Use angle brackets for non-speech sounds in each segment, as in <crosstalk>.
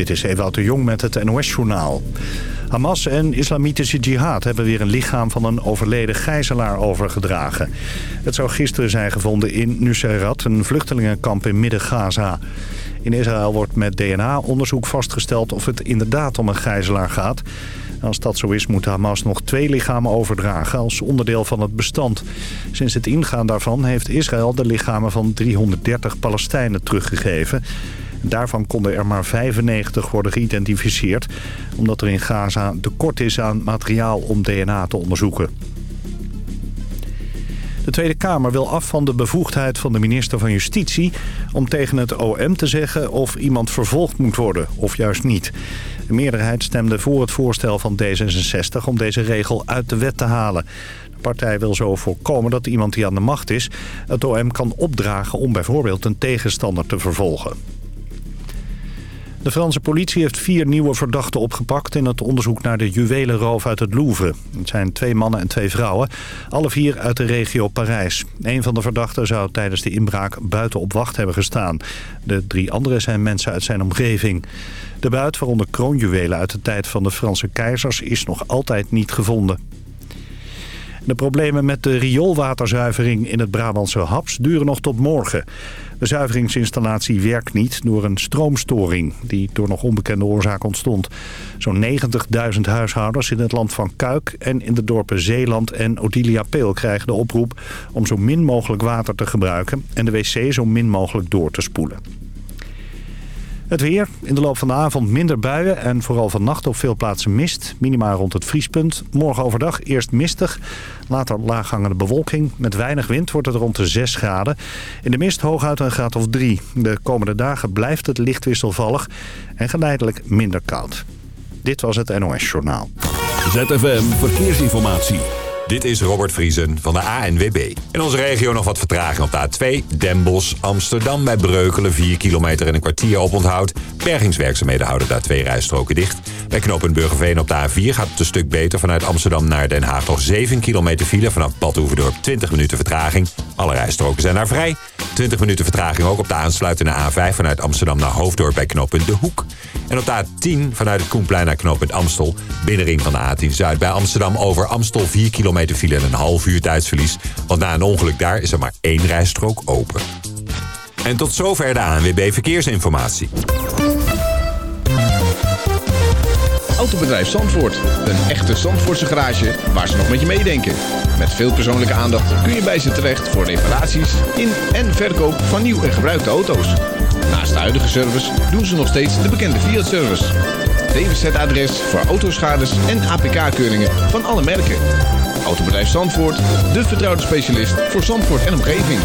Dit is Ewout de Jong met het NOS-journaal. Hamas en Islamitische Jihad hebben weer een lichaam van een overleden gijzelaar overgedragen. Het zou gisteren zijn gevonden in Nusayrat, een vluchtelingenkamp in Midden-Gaza. In Israël wordt met DNA-onderzoek vastgesteld of het inderdaad om een gijzelaar gaat. Als dat zo is, moet Hamas nog twee lichamen overdragen als onderdeel van het bestand. Sinds het ingaan daarvan heeft Israël de lichamen van 330 Palestijnen teruggegeven. Daarvan konden er maar 95 worden geïdentificeerd... omdat er in Gaza tekort is aan materiaal om DNA te onderzoeken. De Tweede Kamer wil af van de bevoegdheid van de minister van Justitie... om tegen het OM te zeggen of iemand vervolgd moet worden, of juist niet. De meerderheid stemde voor het voorstel van D66 om deze regel uit de wet te halen. De partij wil zo voorkomen dat iemand die aan de macht is... het OM kan opdragen om bijvoorbeeld een tegenstander te vervolgen. De Franse politie heeft vier nieuwe verdachten opgepakt... in het onderzoek naar de juwelenroof uit het Louvre. Het zijn twee mannen en twee vrouwen, alle vier uit de regio Parijs. Een van de verdachten zou tijdens de inbraak buiten op wacht hebben gestaan. De drie anderen zijn mensen uit zijn omgeving. De buit, waaronder kroonjuwelen uit de tijd van de Franse keizers... is nog altijd niet gevonden. De problemen met de rioolwaterzuivering in het Brabantse Haps duren nog tot morgen. De zuiveringsinstallatie werkt niet door een stroomstoring die door nog onbekende oorzaak ontstond. Zo'n 90.000 huishoudens in het land van Kuik en in de dorpen Zeeland en Odilia Peel krijgen de oproep om zo min mogelijk water te gebruiken en de wc zo min mogelijk door te spoelen. Het weer. In de loop van de avond minder buien en vooral vannacht op veel plaatsen mist. Minimaal rond het vriespunt. Morgen overdag eerst mistig. Later laaghangende bewolking. Met weinig wind wordt het rond de 6 graden. In de mist hooguit een graad of 3. De komende dagen blijft het licht wisselvallig en geleidelijk minder koud. Dit was het NOS Journaal. ZFM Verkeersinformatie. Dit is Robert Vriesen van de ANWB. In onze regio nog wat vertraging op de A2. Den Bosch, Amsterdam bij Breukelen. 4 kilometer en een kwartier op onthoud. Bergingswerkzaamheden houden daar twee rijstroken dicht. Bij knooppunt Burgerveen op de A4 gaat het een stuk beter. Vanuit Amsterdam naar Den Haag nog 7 kilometer file. Vanaf Badhoevedorp 20 minuten vertraging. Alle rijstroken zijn daar vrij. 20 minuten vertraging ook op de aansluitende A5 vanuit Amsterdam naar Hoofddorp bij knooppunt De Hoek. En op de A10 vanuit het Koenplein naar knooppunt Amstel. Binnenring van de A10 Zuid bij Amsterdam over Amstel 4 kilometer file en een half uur tijdsverlies. Want na een ongeluk daar is er maar één rijstrook open. En tot zover de ANWB Verkeersinformatie. Autobedrijf Zandvoort. Een echte Zandvoortse garage waar ze nog met je meedenken. Met veel persoonlijke aandacht kun je bij ze terecht voor reparaties in en verkoop van nieuw en gebruikte auto's. Naast de huidige service doen ze nog steeds de bekende Fiat-service. DWZ-adres voor autoschades en APK-keuringen van alle merken. Autobedrijf Zandvoort, de vertrouwde specialist voor Zandvoort en omgeving.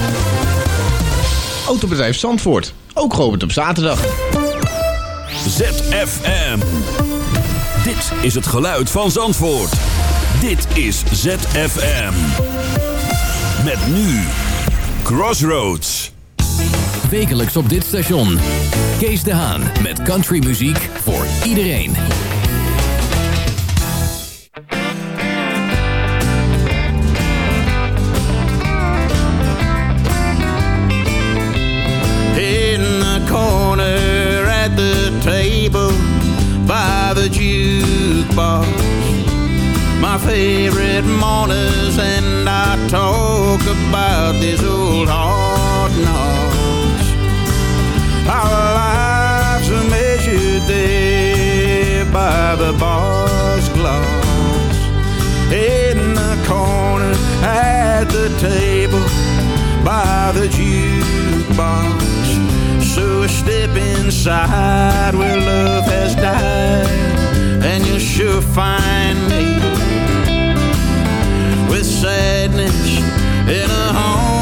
Autobedrijf Zandvoort, ook geopend op zaterdag. ZFM. Dit is het geluid van Zandvoort. Dit is ZFM. Met nu Crossroads. Wekelijks op dit station. Kees de Haan met countrymuziek voor iedereen. My favorite mourners and I talk about this old hard knocks. Our lives are measured there by the bar's glass. In the corner at the table by the jukebox. So step inside where love has died, and you'll sure find me with sadness in a haunted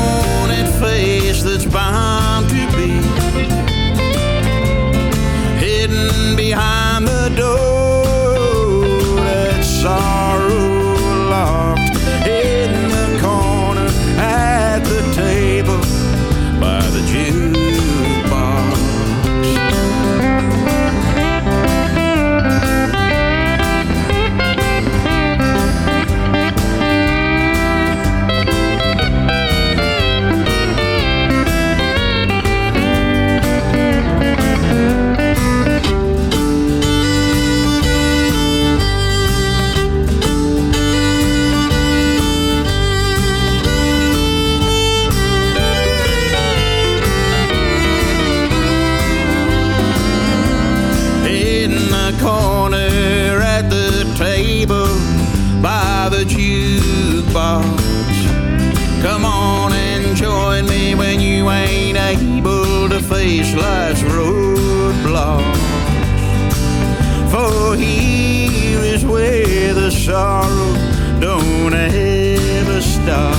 sorrow don't ever stop.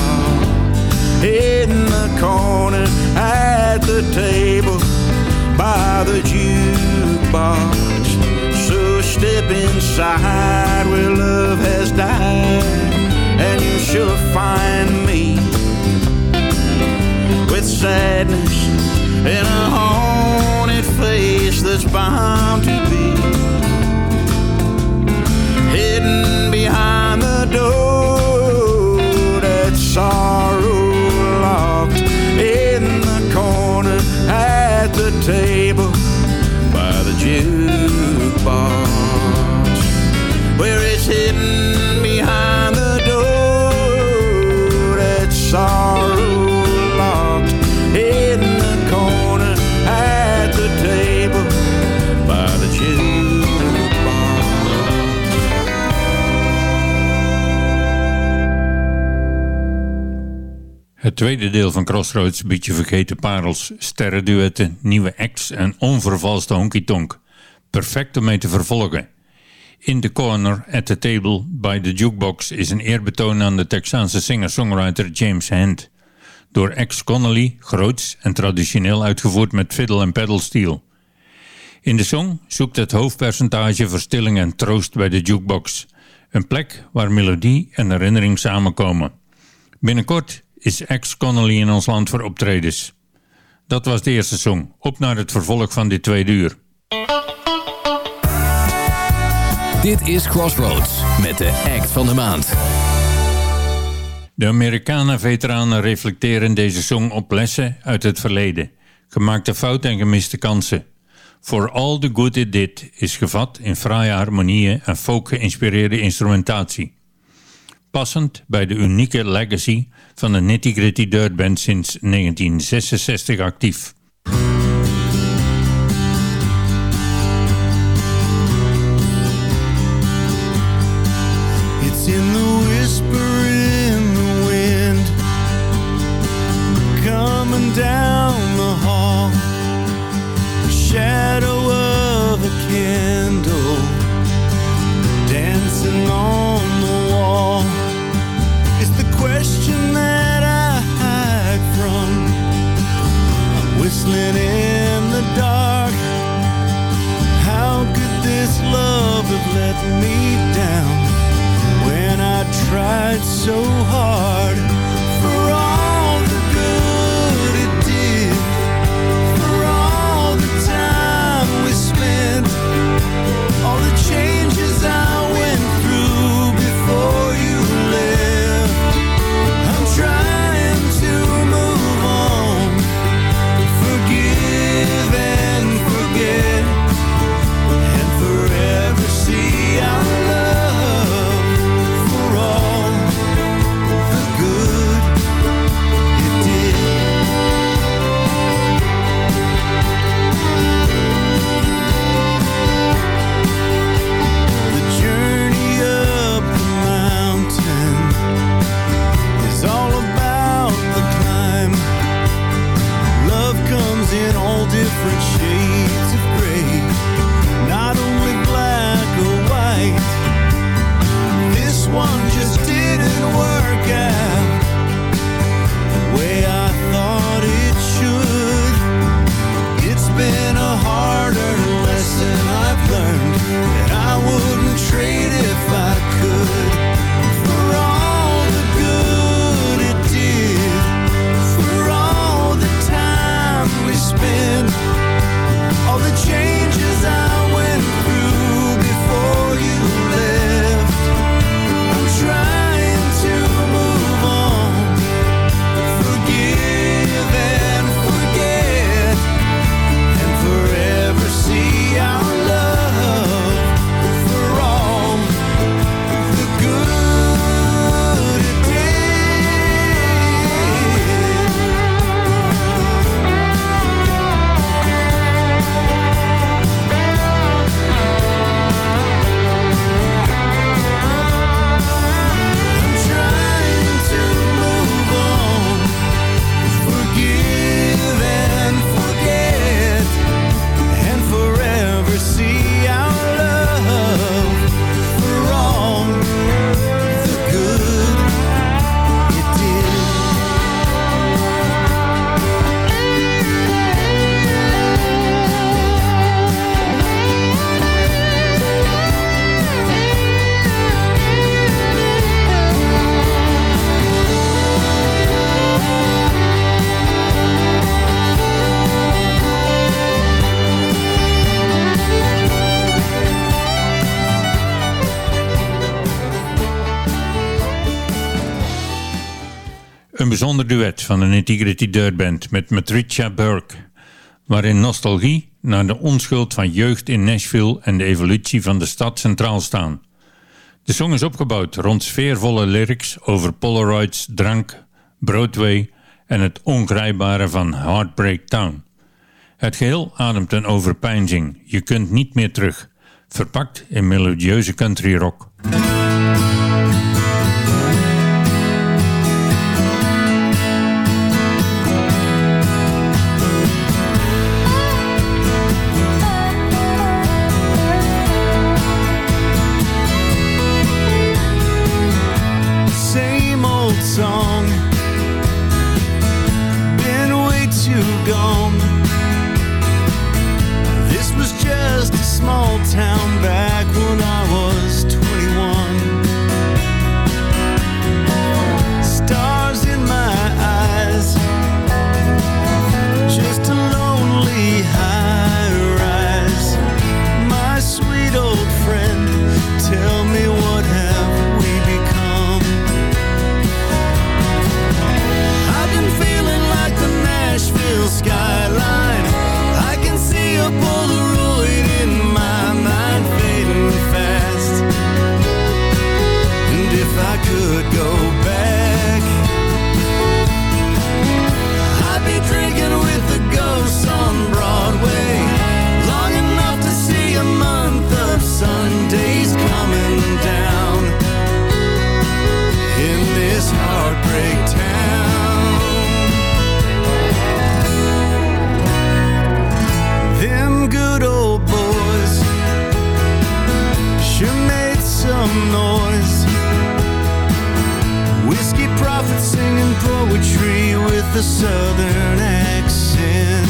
In the corner at the table by the jukebox. So step inside where love has died, and you shall find me with sadness in a haunted face that's bound to be Het tweede deel van Crossroads biedt je vergeten parels, sterrenduetten, nieuwe acts en onvervalste honky-tonk. Perfect om mee te vervolgen. In the Corner at the Table by the Jukebox is een eerbetoon aan de Texaanse singer-songwriter James Hand. Door ex Connolly, groots en traditioneel uitgevoerd met fiddle en pedal steel. In de song zoekt het hoofdpercentage verstilling en troost bij de jukebox. Een plek waar melodie en herinnering samenkomen. Binnenkort is ex Connolly in ons land voor optredens. Dat was de eerste song. Op naar het vervolg van dit tweede uur. Dit is Crossroads met de act van de maand. De Amerikanen-veteranen reflecteren deze song op lessen uit het verleden. Gemaakte fouten en gemiste kansen. For All the Good It Did is gevat in fraaie harmonieën en folk geïnspireerde instrumentatie. Passend bij de unieke legacy van de Nitty Gritty Dirt Band sinds 1966 actief. Me down when I tried so hard duet van de Integrity Dirt Band met Matricia Burke, waarin nostalgie naar de onschuld van jeugd in Nashville en de evolutie van de stad centraal staan. De song is opgebouwd rond sfeervolle lyrics over Polaroids, drank, Broadway en het ongrijpbare van Heartbreak Town. Het geheel ademt een overpeinzing, je kunt niet meer terug, verpakt in melodieuze country rock. A southern accent.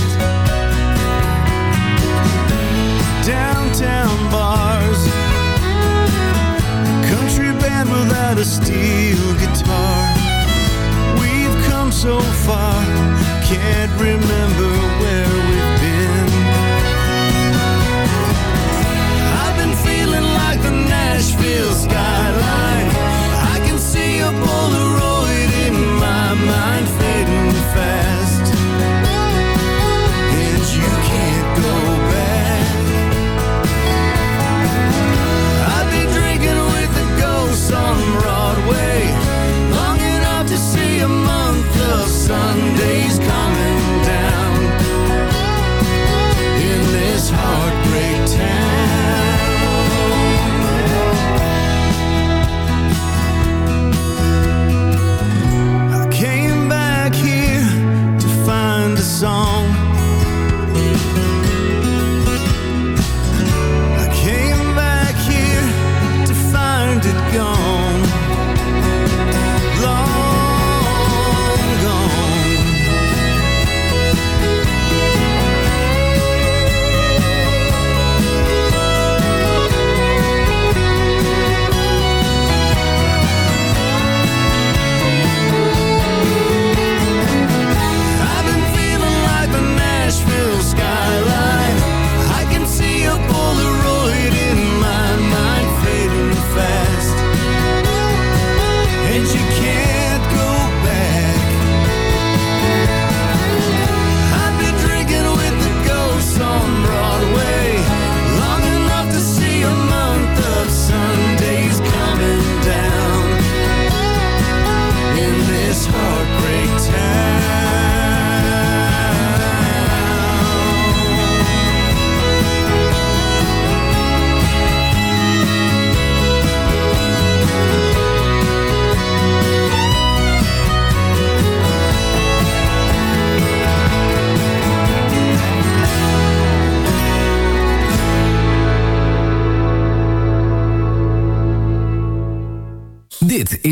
Downtown bars country band without a steel guitar. We've come so far, can't remember where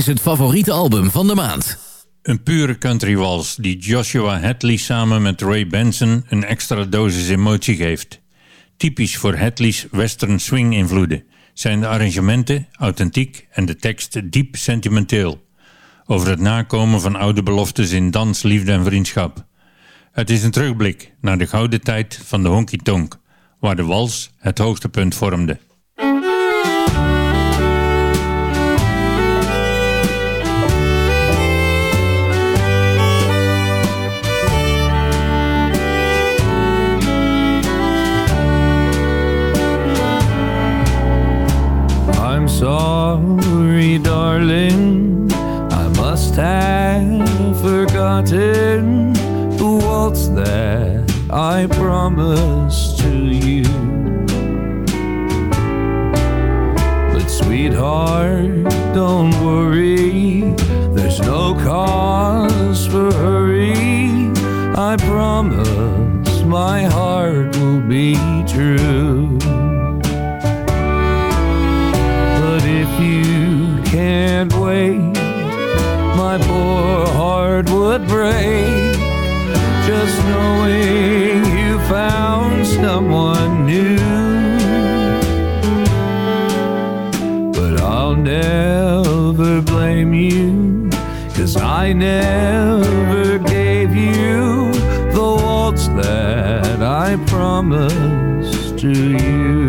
is het favoriete album van de maand. Een pure country wals die Joshua Hadley samen met Ray Benson een extra dosis emotie geeft. Typisch voor Hadley's western swing invloeden zijn de arrangementen authentiek en de tekst diep sentimenteel. Over het nakomen van oude beloftes in dans, liefde en vriendschap. Het is een terugblik naar de gouden tijd van de honky tonk, waar de wals het hoogtepunt vormde. Darling, I must have forgotten the waltz that I promised to you. But sweetheart, don't worry, there's no cause for hurry. I promise my heart will be true. Can't wait, my poor heart would break just knowing you found someone new. But I'll never blame you, cause I never gave you the waltz that I promised to you.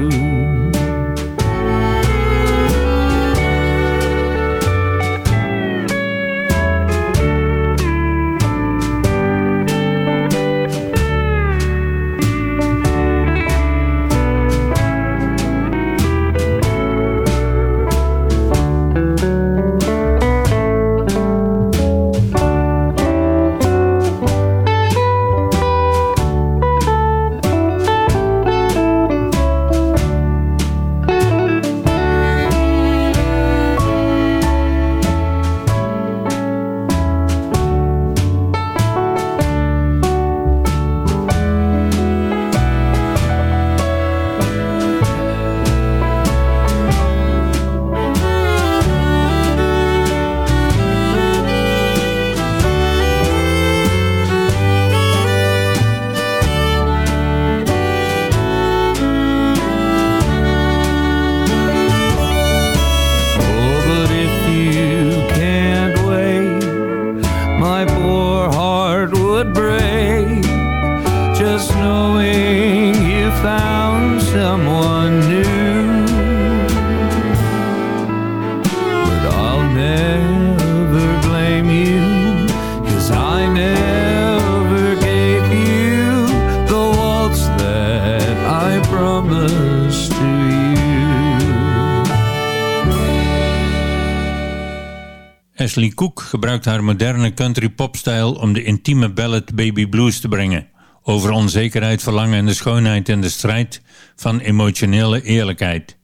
Ashley Cook gebruikt haar moderne country popstijl om de intieme ballad Baby Blues te brengen. Over onzekerheid, verlangen en de schoonheid en de strijd van emotionele eerlijkheid.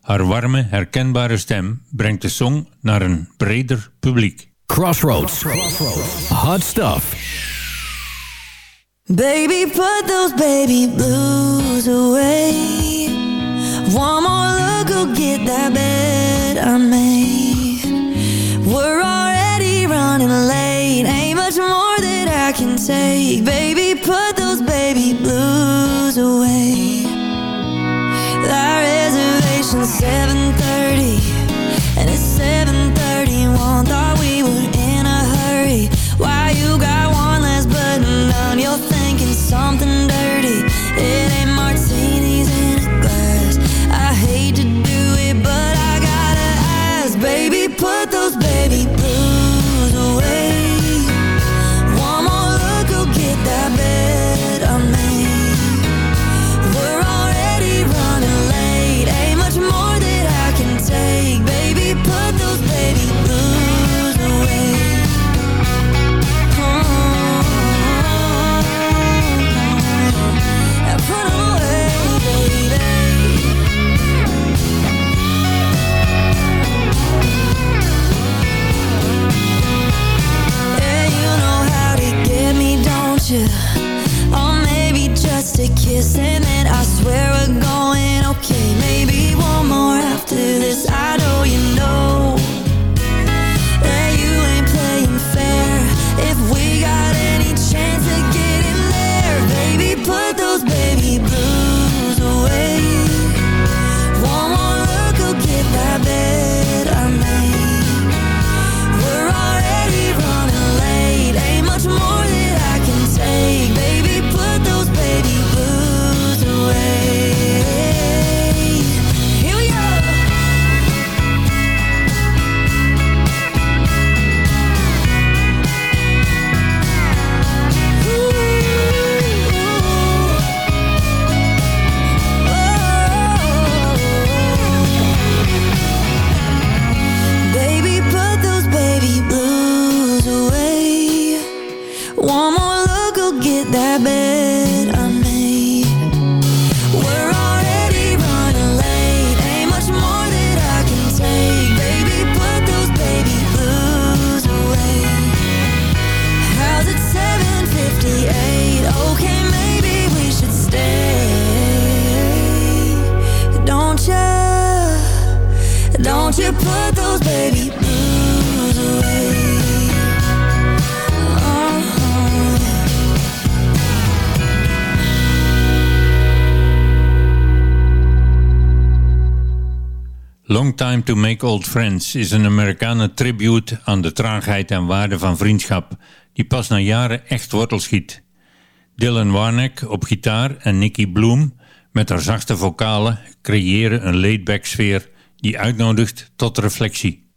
Haar warme, herkenbare stem brengt de song naar een breder publiek. Crossroads. Hot stuff. Baby, put those baby blues away. One more look, go get that bed I made. We're already running late. Ain't much more that I can take. Baby, put those baby blues away. That reservation's 7:30, and it's 7:31. Thought you. Or maybe just a kiss And then I swear we're going okay. Maybe one more after this I know you know That you ain't playing fair. If we got any chance again Time to Make Old Friends is een Amerikanen tribute aan de traagheid en waarde van vriendschap, die pas na jaren echt wortel schiet. Dylan Warneck op gitaar en Nicky Bloom met haar zachte vocalen creëren een laid-back sfeer die uitnodigt tot reflectie.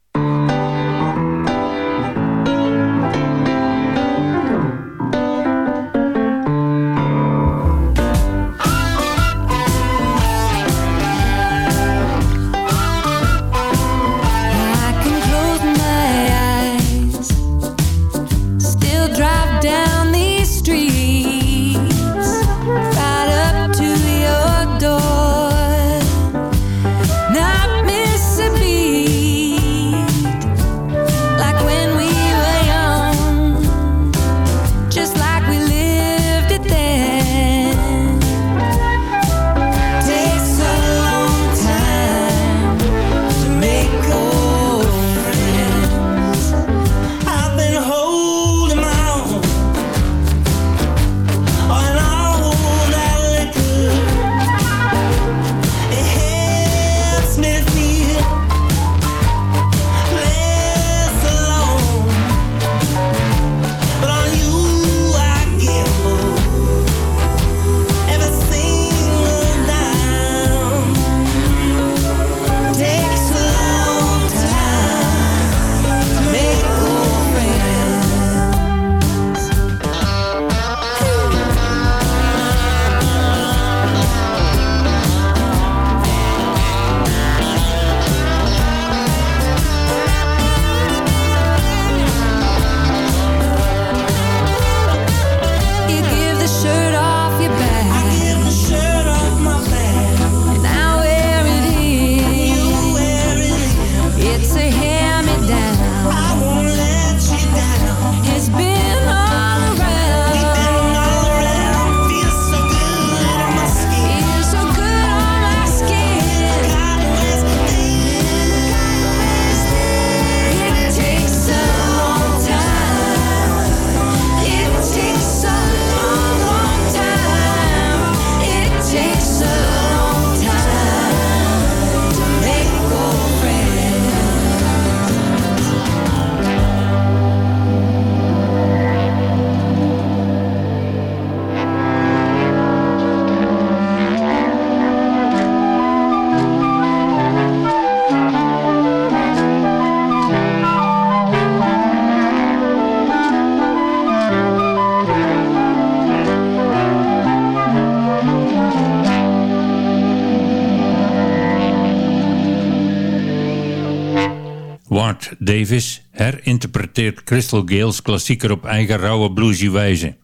Davis herinterpreteert Crystal Gales klassieker op eigen rauwe bluesy wijze.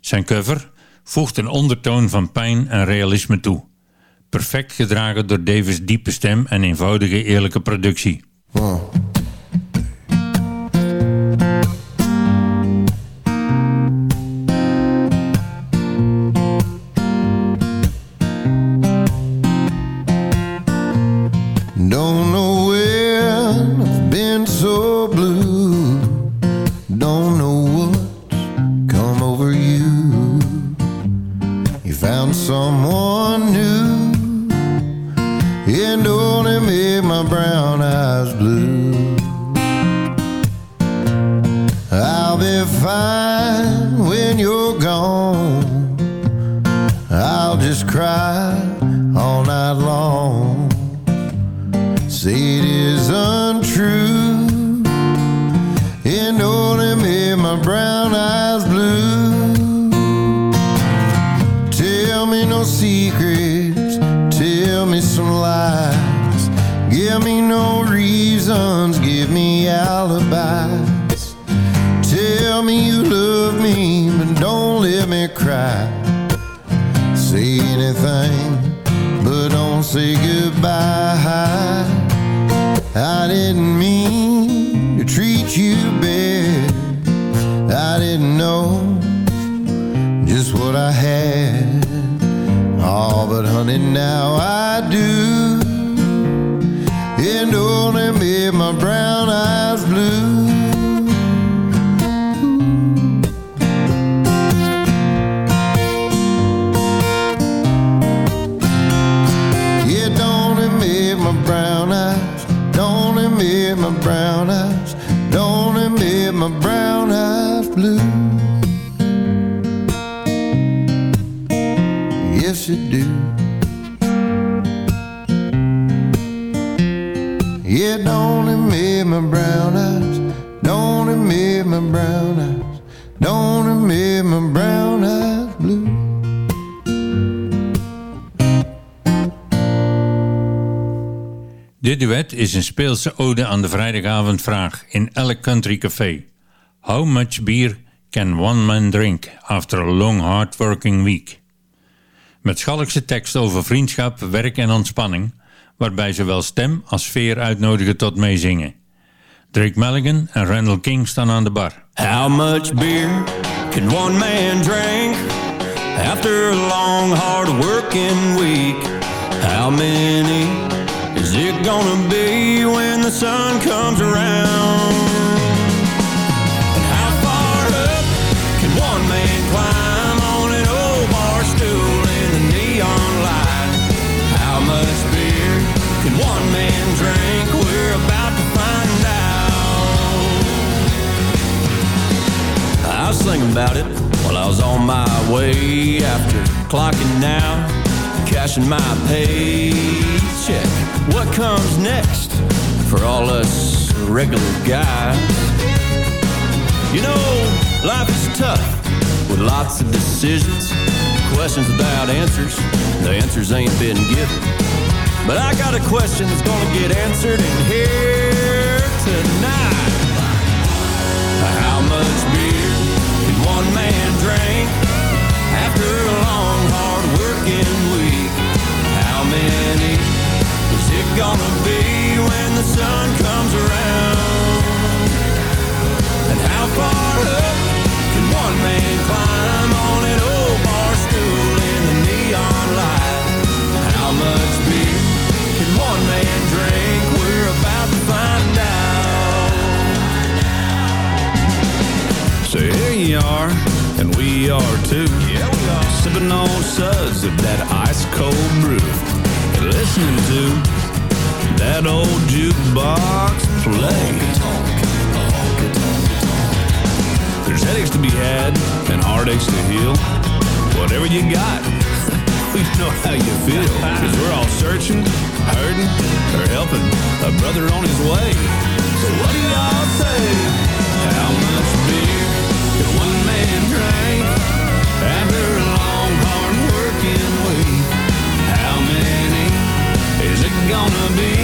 Zijn cover voegt een ondertoon van pijn en realisme toe. Perfect gedragen door Davis' diepe stem en eenvoudige eerlijke productie. Reasons give me alibis tell me you love me but don't let me cry say anything but don't say goodbye I didn't mean to treat you bad. I didn't know just what I had. Oh, but honey, now I do. Dit duet is een speelse ode aan de vrijdagavondvraag in elk country café. How much beer can one man drink after a long hard working week? Met schalkse tekst over vriendschap, werk en ontspanning, waarbij zowel stem als sfeer uitnodigen tot meezingen. Drake Mulligan en Randall King staan aan de bar. How much beer can one man drink after a long, hard working week? How many is it gonna be when the sun comes around? And how far up can one man climb on an old bar stool in the neon light? How much beer can one man drink? We're about to find out. I was thinking about it while I was on my way after clocking out, cashing my paycheck. What comes next for all us regular guys? You know, life is tough with lots of decisions, questions without answers. The answers ain't been given. But I got a question that's gonna get answered in here tonight. How much beer can one man drink after a long, hard working week? Many is it gonna be when the sun comes around? And how far up can one man climb on an old bar stool in the neon light? How much beer can one man drink? We're about to find out. So here you are, and we are too. Yeah, we are. Sipping on suds of that ice cold brew. Listening to that old jukebox play. There's headaches to be had and heartaches to heal. Whatever you got, <laughs> we know how you feel. Cause we're all searching, hurting, or helping a brother on his way. So what do y'all say? How much beer can one man drink after a long, hard working gonna be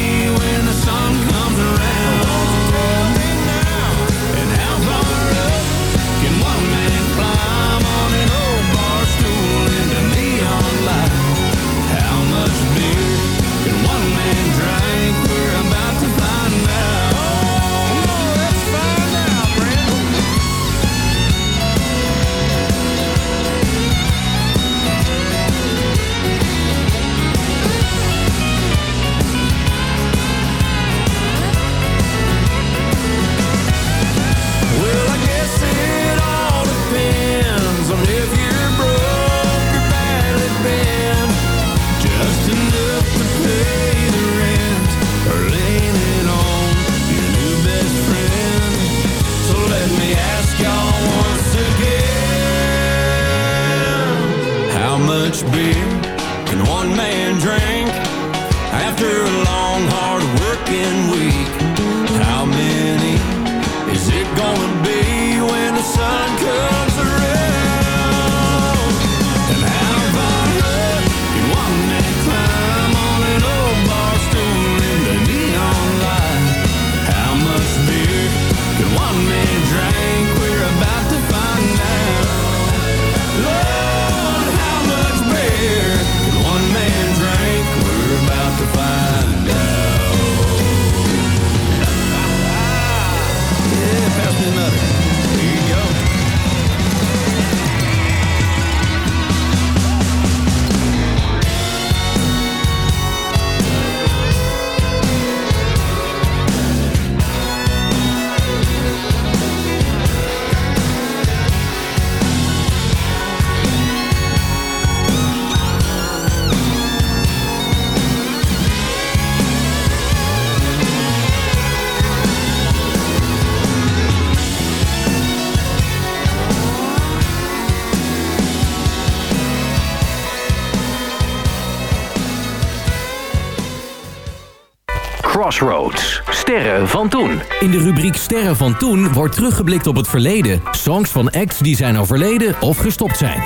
Crossroads. Sterren van toen. In de rubriek Sterren van toen wordt teruggeblikt op het verleden. Songs van acts die zijn overleden of gestopt zijn.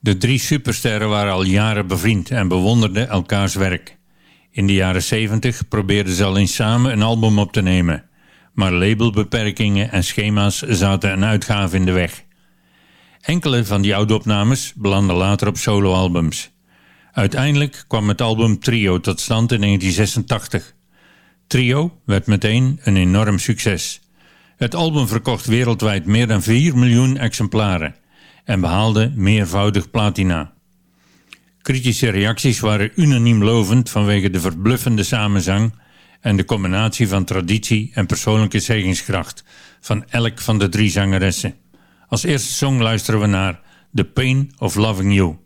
De drie supersterren waren al jaren bevriend en bewonderden elkaars werk. In de jaren 70 probeerden ze al eens samen een album op te nemen. Maar labelbeperkingen en schema's zaten een uitgave in de weg. Enkele van die oude opnames belanden later op soloalbums. Uiteindelijk kwam het album Trio tot stand in 1986. Trio werd meteen een enorm succes. Het album verkocht wereldwijd meer dan 4 miljoen exemplaren en behaalde meervoudig platina. Kritische reacties waren unaniem lovend vanwege de verbluffende samenzang en de combinatie van traditie en persoonlijke zeggingskracht van elk van de drie zangeressen. Als eerste song luisteren we naar The Pain of Loving You.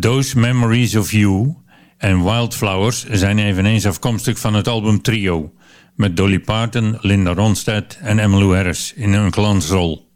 Those Memories of You en Wildflowers zijn eveneens afkomstig van het album Trio, met Dolly Parton, Linda Ronstadt en Emmylou Harris in een glansrol.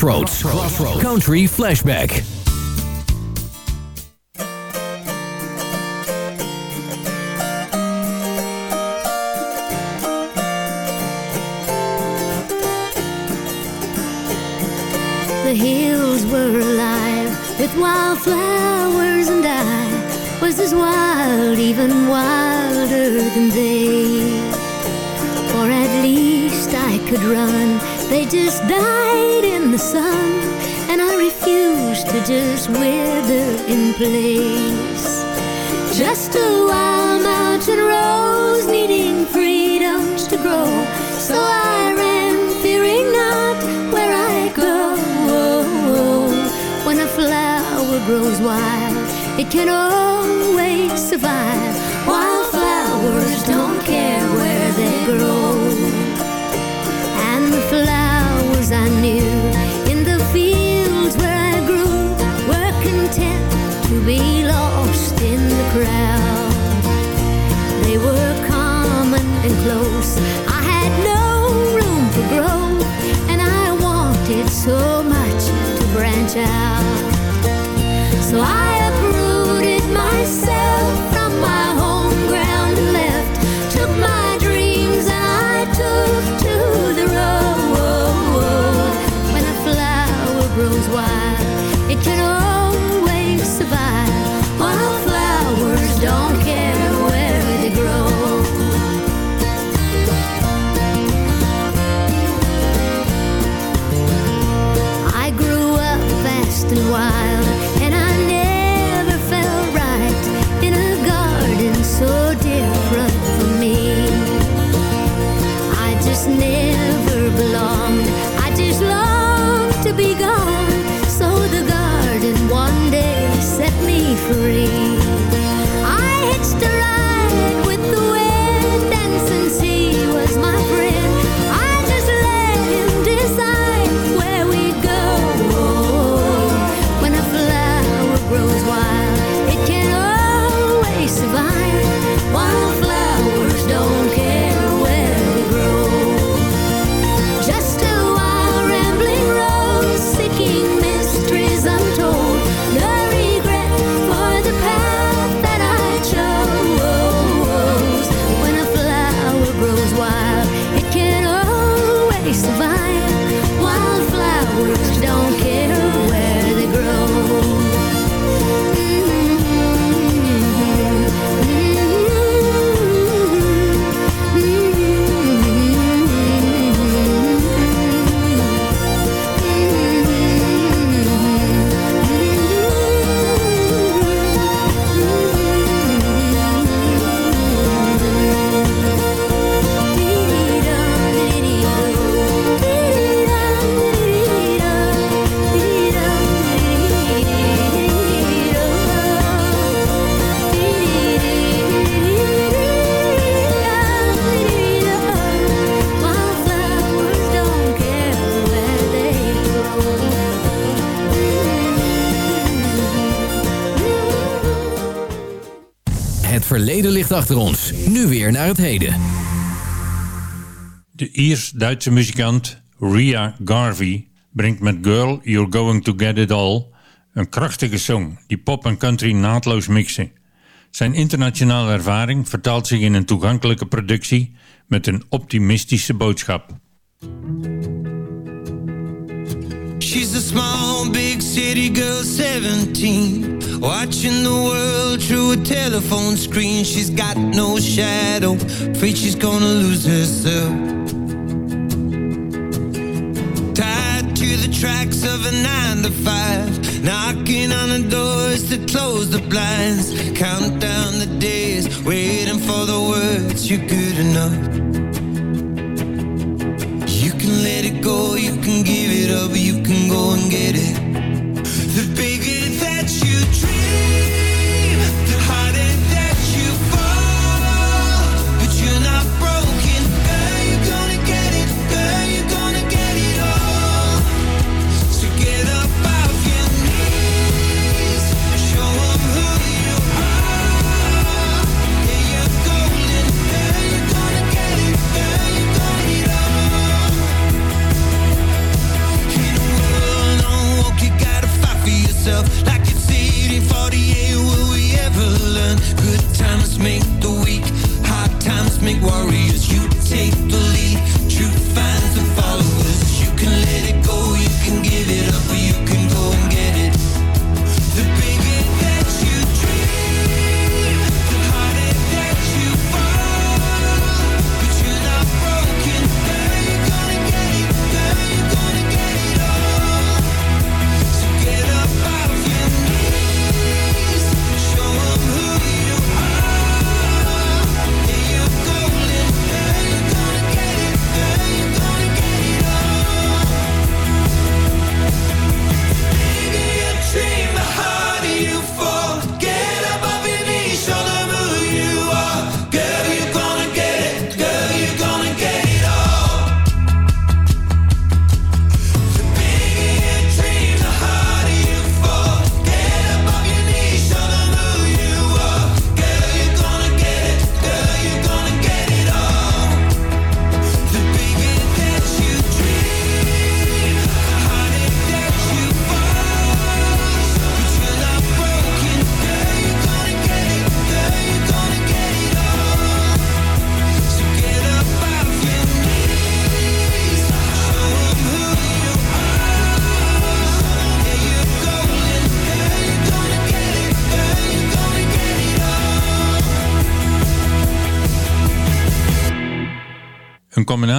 Crossroads. Country Flashback. The hills were alive with wildflowers, and I was as wild, even wilder than they. Or at least I could run. They just died in the sun, and I refuse to just wither in place. Just a wild mountain rose needing freedoms to grow. So I ran, fearing not where I go. When a flower grows wild, it can always survive. Wildflowers don't care where they grow. Verleden ligt achter ons. Nu weer naar het heden. De Iers-Duitse muzikant Ria Garvey brengt met Girl You're Going to Get It All een krachtige song die pop en country naadloos mixen. Zijn internationale ervaring vertaalt zich in een toegankelijke productie met een optimistische boodschap. She's a small, big city girl, 17. Watching the world through a telephone screen. She's got no shadow, afraid she's gonna lose herself. Tied to the tracks of a nine to five. Knocking on the doors to close the blinds. Count down the days, waiting for the words you're good enough let it go. You can give it up, you can go and get it. The baby that you dream yourself. Like it's 1848, will we ever learn? Good times make the weak, hard times make warriors. You take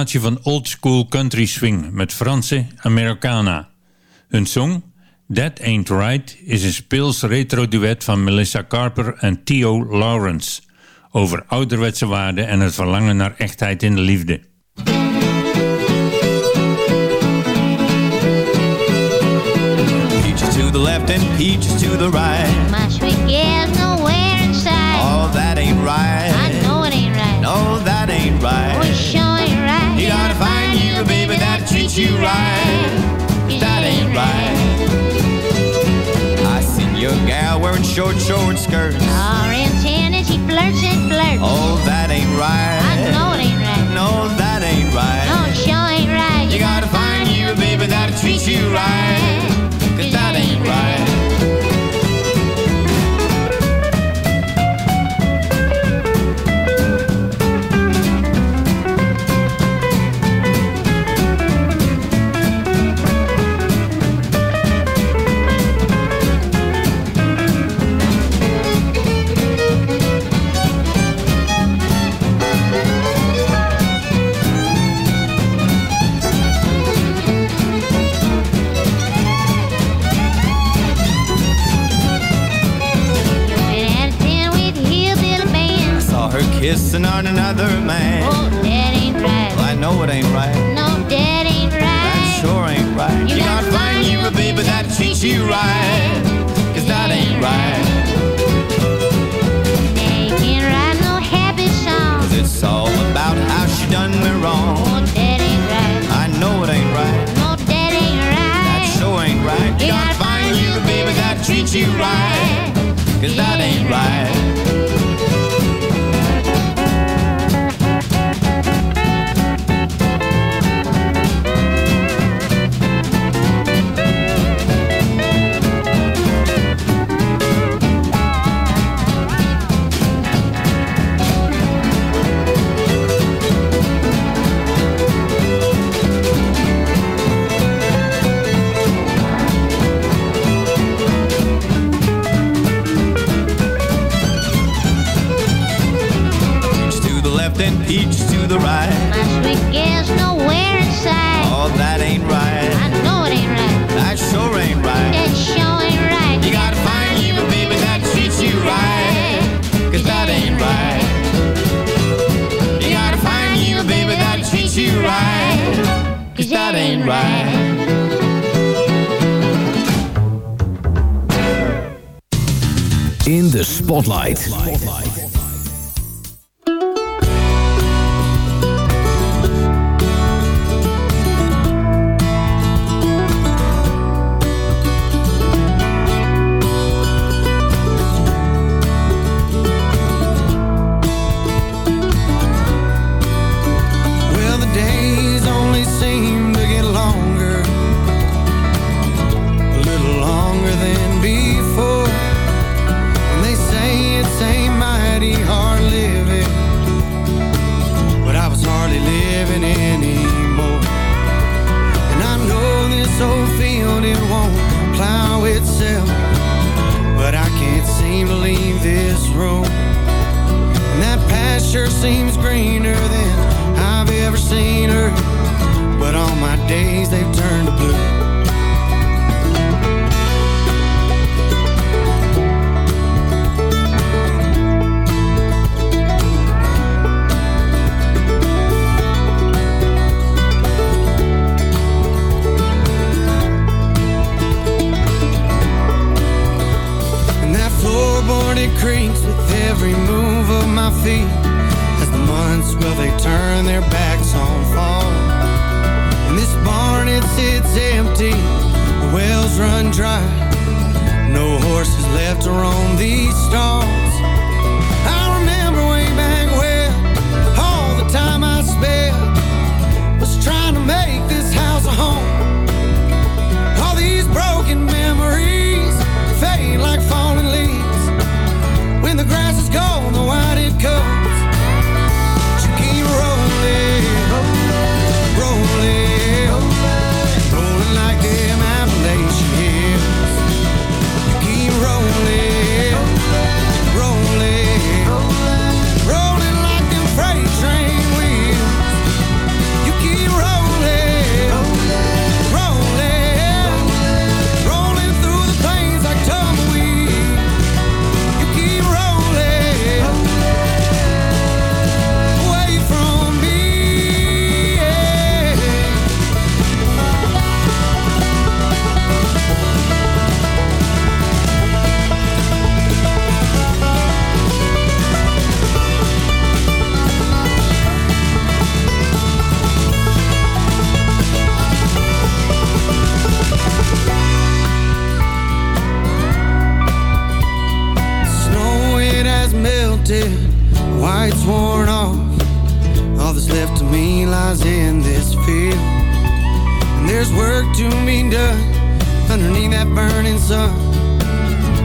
combinatie van old school country swing met Franse Americana. Hun song That Ain't Right is een speels retro duet van Melissa Carper en Theo Lawrence over ouderwetse waarden en het verlangen naar echtheid in de liefde. Peaches to the left and peaches to the right. My sweet gal's nowhere in sight. Oh, that ain't right. Wearing short, short skirts. Orange hand and she flirts and flirts. Oh, that ain't right. I know it ain't right. No, that ain't right. No, it sure ain't right. You gotta find you a baby that treats you right. Kissing on another man. Oh, that ain't right. Well, I know it ain't right. No, that ain't right. That sure ain't right. You gotta find you a baby that treats you right. Cause that ain't right. They can't write no happy. Cause it's all about how she done me wrong. Oh, that ain't right. I know it ain't right. No, that ain't right. That sure ain't right. You gotta find you a baby that treats you right. Cause that ain't right. Each to the right. My sweet girl's nowhere in sight. Oh, that ain't right. I know it ain't right. That sure ain't right. That sure ain't right. You gotta find you a baby that treats you right. Cause that ain't right. You gotta find you a baby that treats you right. Cause that ain't right. In de Spotlight. Well, feet As the months, well, they turn their backs on fall. In this barn, it sits empty The wells run dry. No horses left to roam these stalls left to me lies in this field. And there's work to be done underneath that burning sun.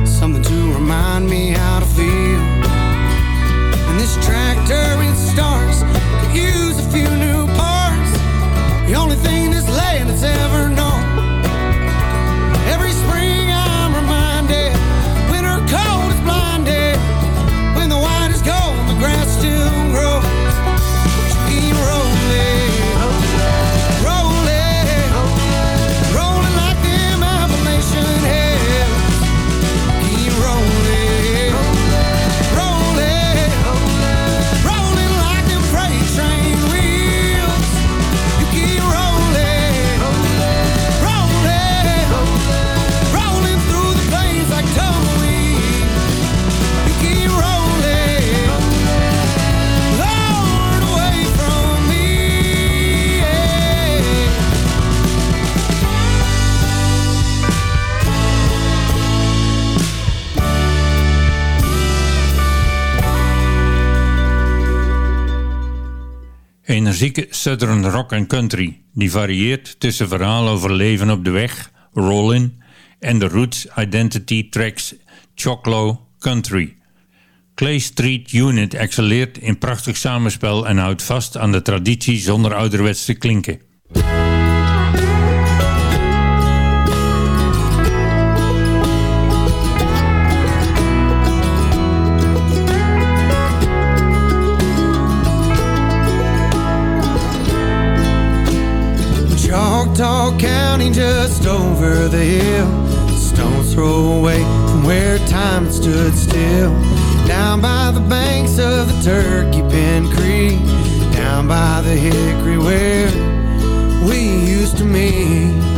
Something to remind me how to feel. And this tractor, it starts, southern rock en country, die varieert tussen verhalen over leven op de weg, roll-in, en de roots identity tracks Choclo Country. Clay Street Unit excelleert in prachtig samenspel en houdt vast aan de traditie zonder ouderwets te klinken. just over the hill. Stone's throw away from where time stood still. Down by the banks of the Turkey Pen Creek. Down by the hickory where we used to meet.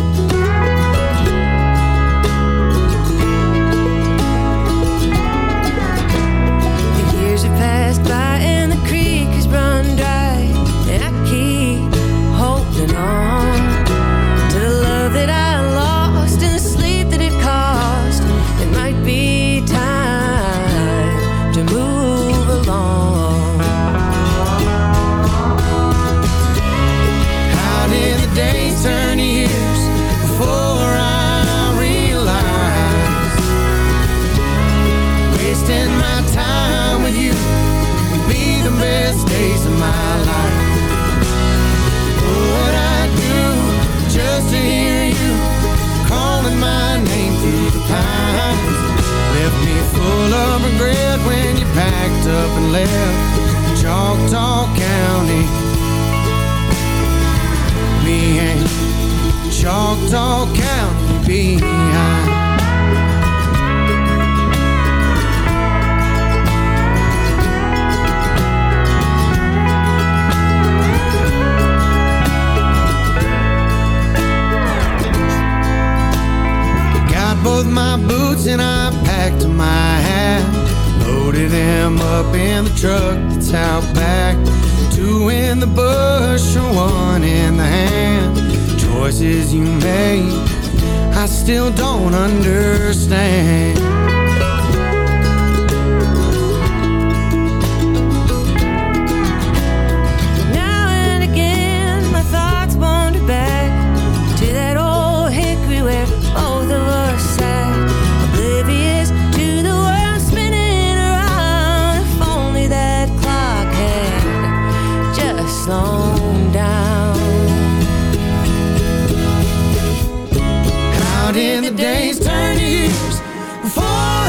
In the days, turn to years before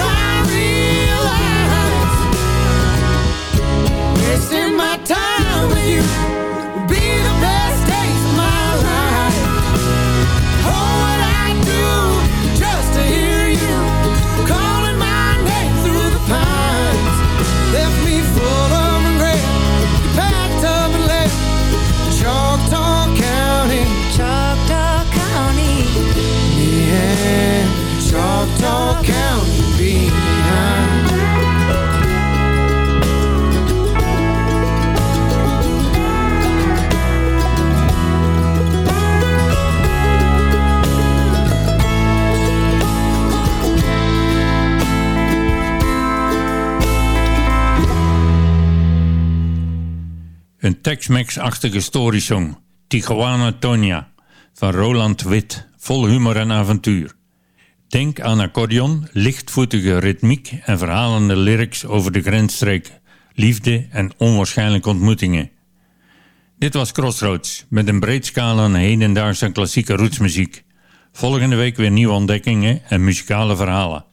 Tex-Mex-achtige storysong Tijuana Tonia van Roland Wit, vol humor en avontuur. Denk aan accordeon, lichtvoetige ritmiek en verhalende lyrics over de grensstreek, liefde en onwaarschijnlijke ontmoetingen. Dit was Crossroads, met een breed scala aan hedendaagse en klassieke rootsmuziek. Volgende week weer nieuwe ontdekkingen en muzikale verhalen.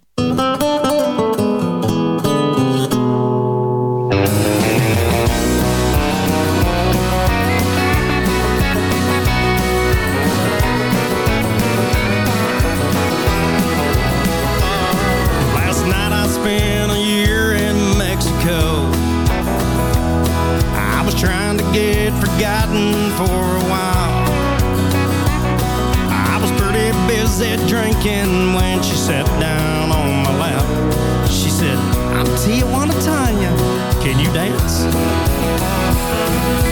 Música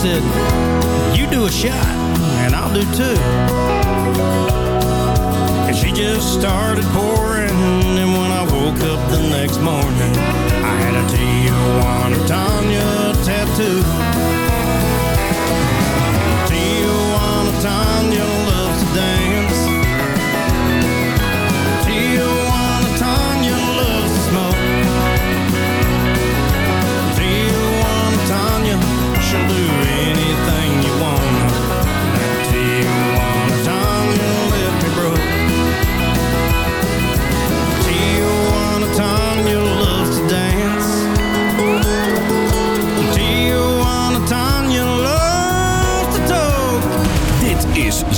said, you do a shot and I'll do two. And she just started pouring. And when I woke up the next morning, I had a Tijuana Tanya tattoo.